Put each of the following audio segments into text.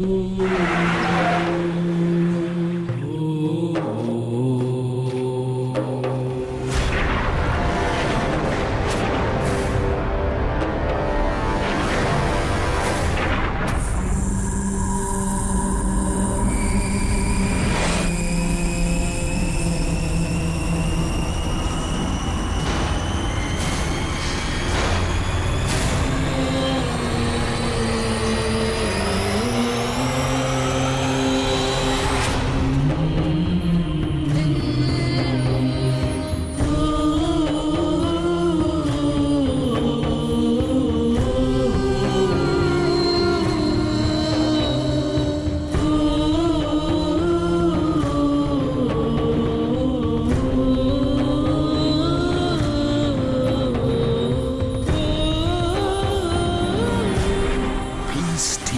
嗯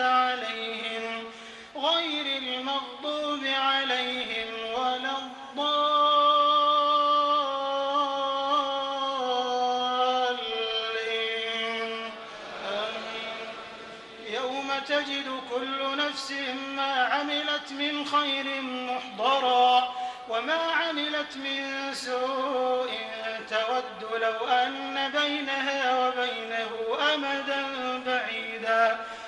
عليهم غير المغضوب عليهم ولا الضالين. آمين يوم تجد كل نفس ما عملت من خير محضرا وما عملت من سوء تود لو أن بينها وبينه أمدا.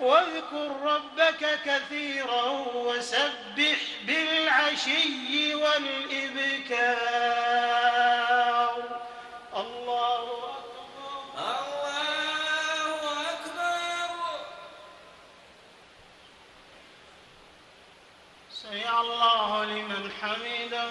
واذكر ربك كثيرا وسبح بالعشي والإبكار. الله أكبر. الله أكبر. سمع الله لمن حمده.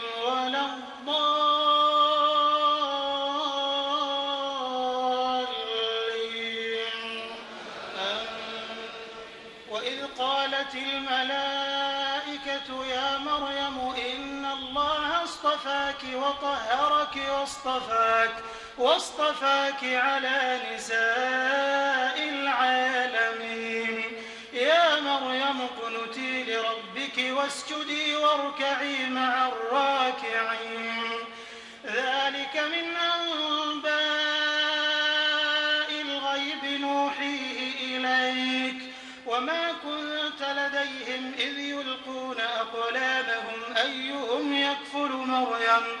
وطهرك واصطفاك واصطفاك على نساء العالمين. يا مريم اقنتي لربك واسجدي واركعي مع الراكعين. ذلك من أنباء الغيب نوحيه إليك. وما كنت لديهم إذ يلقون أقلامهم أيهم يكفل مريم؟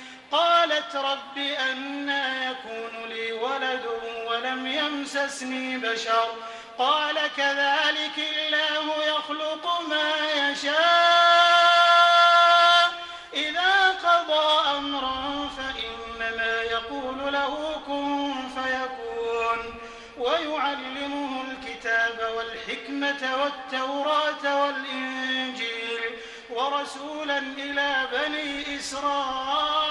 قالت رب أنا يكون لي ولد ولم يمسسني بشر. قال كذلك الله يخلق ما يشاء. إذا قضى أمرا فإنما يقول له كن فيكون. ويعلمه الكتاب والحكمة والتوراة والإنجيل. ورسولا إلى بني إسرائيل.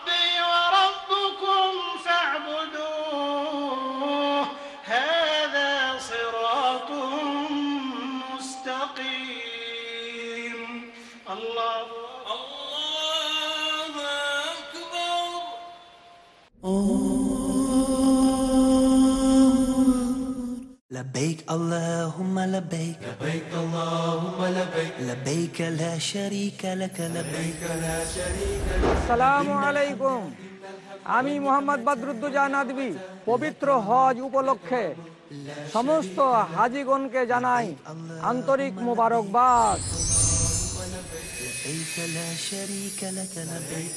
لبيك اللهم لبيك لبيك اللهم لبيك لبيك لا شريك لك لبيك আসসালামু আলাইকুম আমি মোহাম্মদ বদরুদ্দোজা নাদবি পবিত্র হজ উপলক্ষে সমস্ত হাজিগণকে জানাই আন্তরিক মোবারকবাদ لبيك لا شريك لك لبيك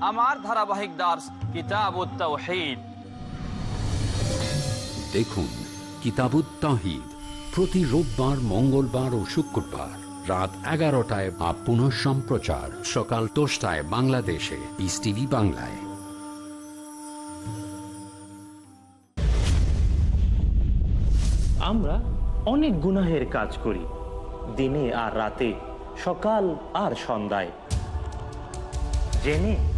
আমার ধারাবাহিক দাস তাওহীদ দেখুন তাহিদ প্রতি রোববার মঙ্গলবার ও শুক্রবার রাত এগারোটায় বা পুনঃ সম্প্রচার সকাল দশটায় বাংলাদেশে পিস টিভি বাংলায়। আমরা অনেক গুনাহের কাজ করি দিনে আর রাতে সকাল আর সন্ধ্যায়। জেনে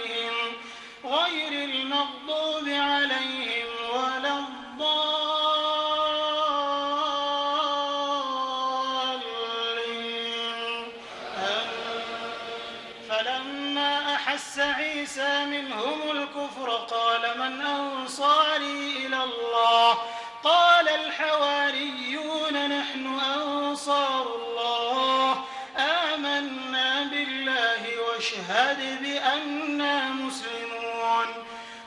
غير المغضوب عليهم ولا الضالين. فلما أحس عيسى منهم الكفر قال من أنصاري إلى الله؟ قال الحواريون نحن أنصار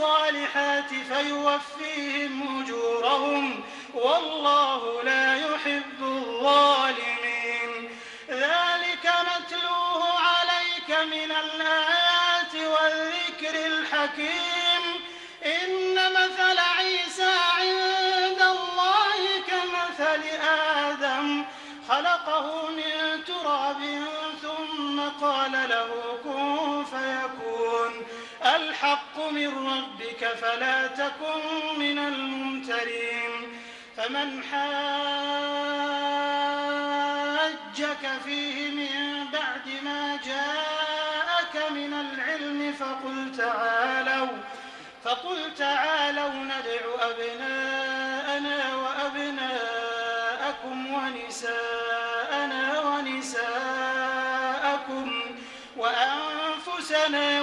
الصالحات فيوفيهم أجورهم والله لا يحب الظالمين. ذلك نتلوه عليك من الآيات والذكر الحكيم. إن مثل عيسى عند الله كمثل آدم. خلقه من تراب ثم قال له كن فيكون. الحق من ربك فلا تكن من الممترين. فمن حاجك فيه من بعد ما جاءك من العلم فقل تعالوا فقل تعالوا ندع أبناءنا وأبناءكم ونساءنا ونساءكم وأنفسنا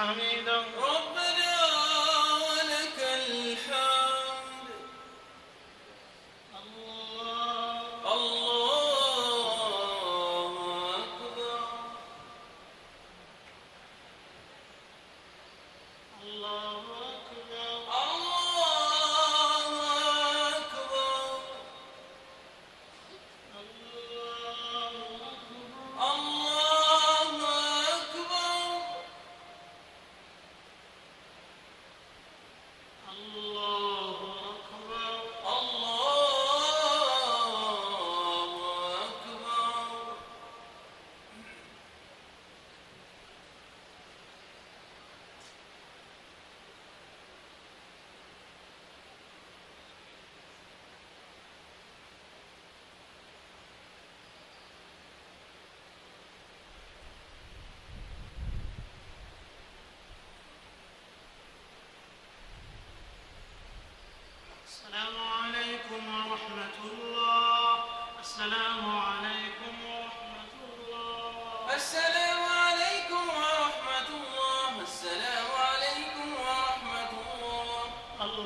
لمن حمده ربنا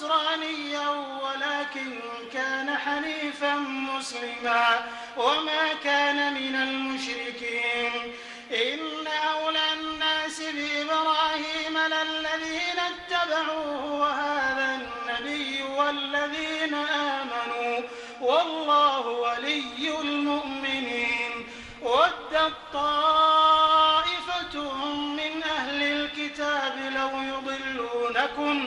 نصرانيا ولكن كان حنيفا مسلما وما كان من المشركين. إن أولى الناس بإبراهيم للذين اتبعوه وهذا النبي والذين آمنوا والله ولي المؤمنين. ودت طائفة من أهل الكتاب لو يضلونكم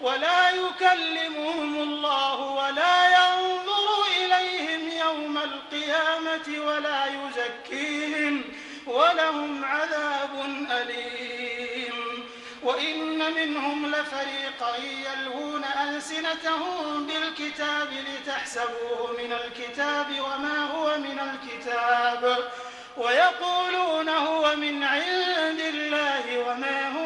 ولا يكلمهم الله ولا ينظر إليهم يوم القيامة ولا يزكيهم ولهم عذاب أليم. وإن منهم لفريقا يلوون ألسنتهم بالكتاب لتحسبوه من الكتاب وما هو من الكتاب. ويقولون هو من عند الله وما هو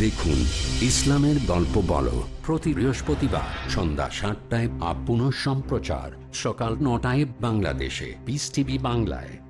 দেখুন ইসলামের গল্প বল। প্রতি বৃহস্পতিবার সন্ধ্যা সাতটায় আপ সম্প্রচার সকাল নটায় বাংলাদেশে। পিস টিভি বাংলায়।